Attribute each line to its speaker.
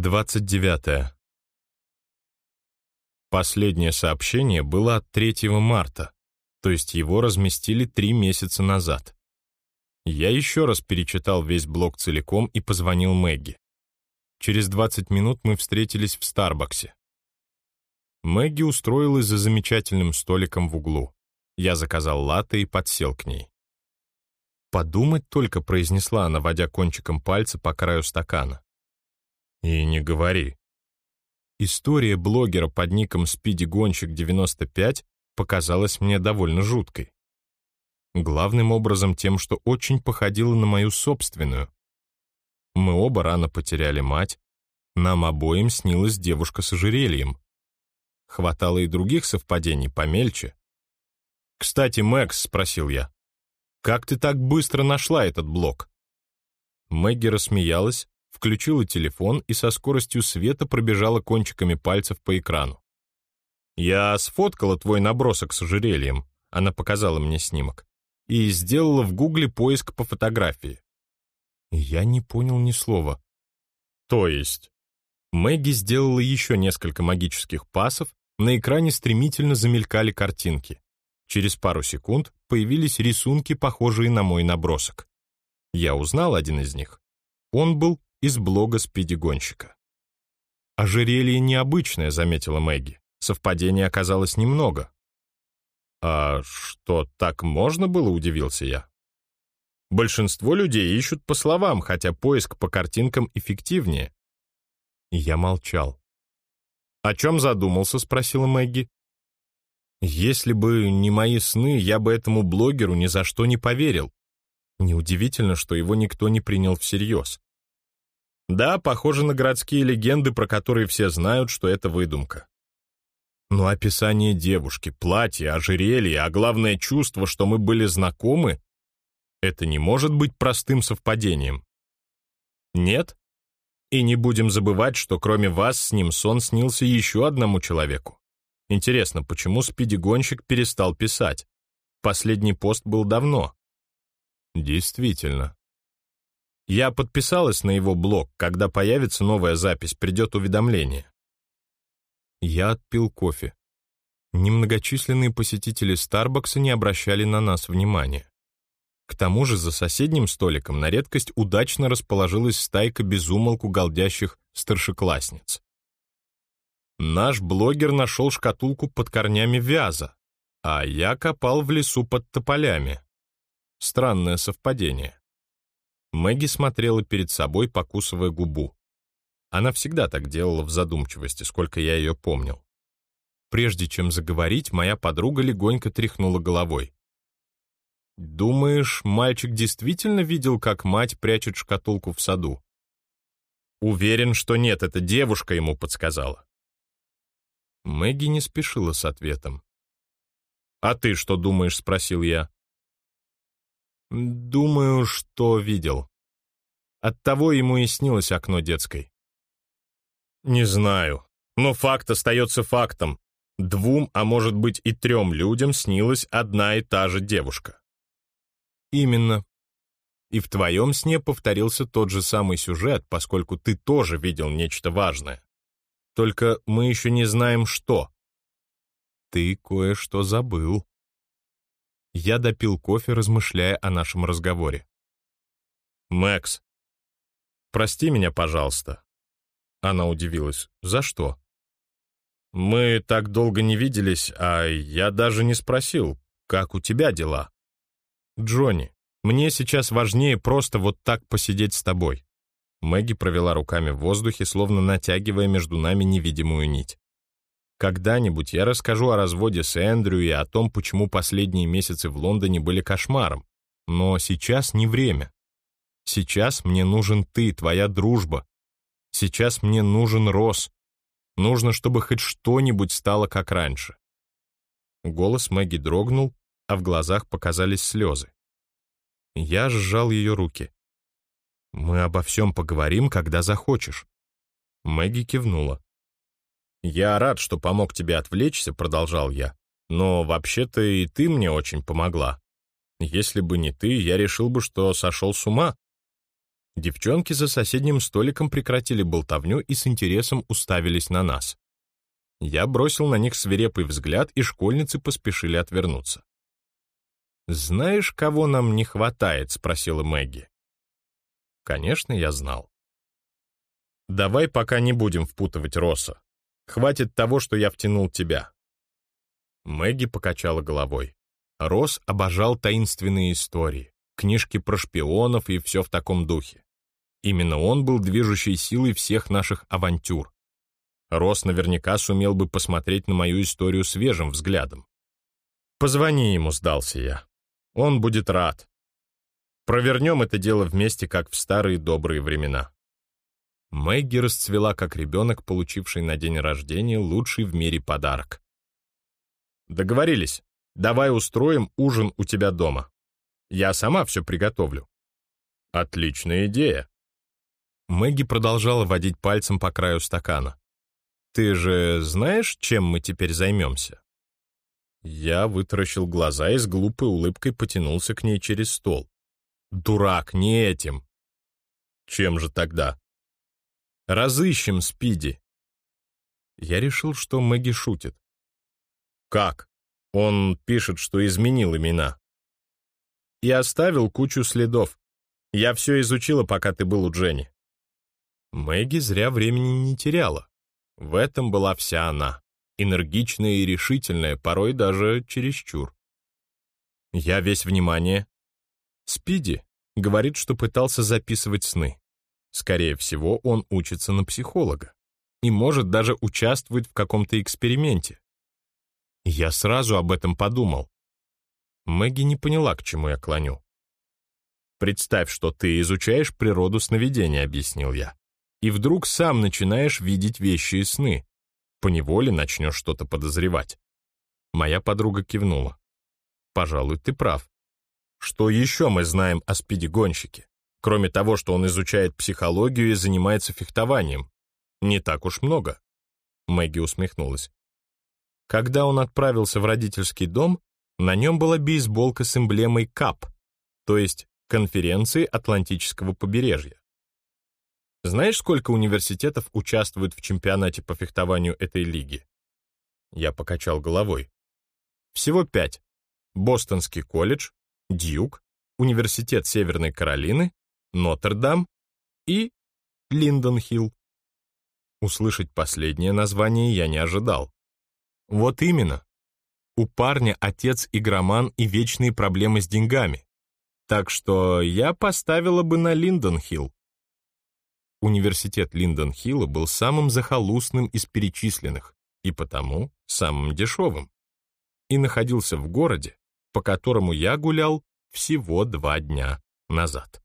Speaker 1: 29. Последнее сообщение было от 3 марта, то есть его разместили три месяца назад. Я еще раз перечитал весь блог целиком и позвонил Мэгги. Через 20 минут мы встретились в Старбаксе. Мэгги устроилась за замечательным столиком в углу. Я заказал латте и подсел к ней. «Подумать только», — произнесла она, водя кончиком пальца по краю стакана. «И не говори», История блогера под ником SpeedyGонщик95 показалась мне довольно жуткой. Главным образом тем, что очень походила на мою собственную. Мы оба рано потеряли мать, нам обоим снилась девушка с ожерельем. Хватало и других совпадений помельче. «Кстати, Мэкс», — спросил я, — «как ты так быстро нашла этот блог?» Мэгги рассмеялась, включила телефон и со скоростью света пробежала кончиками пальцев по экрану. «Я сфоткала твой набросок с ожерельем», — она показала мне снимок, и сделала в гугле поиск по фотографии. Я не понял ни слова. То есть? Мэгги сделала еще несколько магических пасов, на экране стремительно замелькали картинки. Через пару секунд появились рисунки, похожие на мой набросок. Я узнал один из них. Он был из блога спидигонщика. «Ожерелье необычное», — заметила Мэгги. Совпадений оказалось немного. «А что, так можно было?» — удивился я. Большинство людей ищут по словам, хотя поиск по картинкам эффективнее. Я молчал. «О чем задумался?» — спросила Мэгги. «Если бы не мои сны, я бы этому блогеру ни за что не поверил. Неудивительно, что его никто не принял всерьез. Да, похоже на городские легенды, про которые все знают, что это выдумка. Но описание девушки, платье, ожерелье, а главное чувство, что мы были знакомы, это не может быть простым совпадением. Нет? И не будем забывать, что кроме вас с ним сон снился еще одному человеку. Интересно, почему спидигонщик перестал писать? Последний пост был давно. Действительно, я подписалась на его блог. Когда появится новая запись, придет уведомление. Я отпил кофе. Немногочисленные посетители Старбакса не обращали на нас внимания. К тому же за соседним столиком на редкость удачно расположилась стайка безумолку голдящих старшеклассниц. Наш блогер нашел шкатулку под корнями вяза, а я копал в лесу под тополями. Странное совпадение. Мэгги смотрела перед собой, покусывая губу. Она всегда так делала в задумчивости, сколько я ее помнил. Прежде чем заговорить, моя подруга легонько тряхнула головой. «Думаешь, мальчик действительно видел, как мать прячет шкатулку в саду?» «Уверен, что нет, эта девушка ему подсказала». Мэгги не спешила с ответом. «А ты что думаешь?» — спросил я. Думаю, что видел. Оттого ему и снилось окно детской. Не знаю, но факт остается фактом. Двум, а может быть и трем людям снилась одна и та же девушка. Именно. И в твоем сне повторился тот же самый сюжет, поскольку ты тоже видел нечто важное. Только мы еще не знаем, что. Ты кое-что забыл. Я допил кофе, размышляя о нашем разговоре. «Мэкс, прости меня, пожалуйста». Она удивилась. «За что?» «Мы так долго не виделись, а я даже не спросил, как у тебя дела?» «Джонни, мне сейчас важнее просто вот так посидеть с тобой». Мэгги провела руками в воздухе, словно натягивая между нами невидимую нить. Когда-нибудь я расскажу о разводе с Эндрю и о том, почему последние месяцы в Лондоне были кошмаром. Но сейчас не время. Сейчас мне нужен ты, твоя дружба. Сейчас мне нужен Рос. Нужно, чтобы хоть что-нибудь стало как раньше. Голос Мэгги дрогнул, а в глазах показались слезы. Я сжал ее руки. «Мы обо всем поговорим, когда захочешь». Мэгги кивнула. «Я рад, что помог тебе отвлечься», — продолжал я. «Но вообще-то и ты мне очень помогла. Если бы не ты, я решил бы, что сошел с ума». Девчонки за соседним столиком прекратили болтовню и с интересом уставились на нас. Я бросил на них свирепый взгляд, и школьницы поспешили отвернуться. «Знаешь, кого нам не хватает?» — спросила Мэгги. Конечно, я знал. «Давай пока не будем впутывать Росса. Хватит того, что я втянул тебя». Мэгги покачала головой. Росс обожал таинственные истории, книжки про шпионов и все в таком духе. Именно он был движущей силой всех наших авантюр. Росс наверняка сумел бы посмотреть на мою историю свежим взглядом. «Позвони ему», — сдался я. «Он будет рад. Провернем это дело вместе, как в старые добрые времена». Мэгги расцвела, как ребенок, получивший на день рождения лучший в мире подарок. «Договорились. Давай устроим ужин у тебя дома. Я сама все приготовлю». «Отличная идея». Мэгги продолжала водить пальцем по краю стакана. «Ты же знаешь, чем мы теперь займемся?» Я вытаращил глаза и с глупой улыбкой потянулся к ней через стол. «Дурак, не этим!» «Чем же тогда?» «Разыщем Спиди!» Я решил, что Мэгги шутит. «Как? Он пишет, что изменил имена». «И оставил кучу следов. Я все изучила, пока ты был у Дженни». Мэгги зря времени не теряла. В этом была вся она, энергичная и решительная, порой даже чересчур. Я весь внимание. Спиди говорит, что пытался записывать сны. Скорее всего, он учится на психолога и может даже участвовать в каком-то эксперименте. Я сразу об этом подумал. Мэгги не поняла, к чему я клоню. «Представь, что ты изучаешь природу сновидения», — объяснил я и вдруг сам начинаешь видеть вещи и сны. Поневоле начнешь что-то подозревать. Моя подруга кивнула. Пожалуй, ты прав. Что еще мы знаем о спиде-гонщике? Кроме того, что он изучает психологию и занимается фехтованием. Не так уж много. Мэгги усмехнулась. Когда он отправился в родительский дом, на нем была бейсболка с эмблемой КАП, то есть Конференции Атлантического побережья. Знаешь, сколько университетов участвуют в чемпионате по фехтованию этой лиги? Я покачал головой. Всего пять. Бостонский колледж, Дьюк, Университет Северной Каролины, Нотр-Дам и Линдон-Хилл. Услышать последнее название я не ожидал. Вот именно. У парня отец игроман и вечные проблемы с деньгами. Так что я поставила бы на Линдон-Хилл университет Линдон-Хилла был самым захолустным из перечисленных и потому самым дешевым. И находился в городе, по которому я гулял всего два дня назад.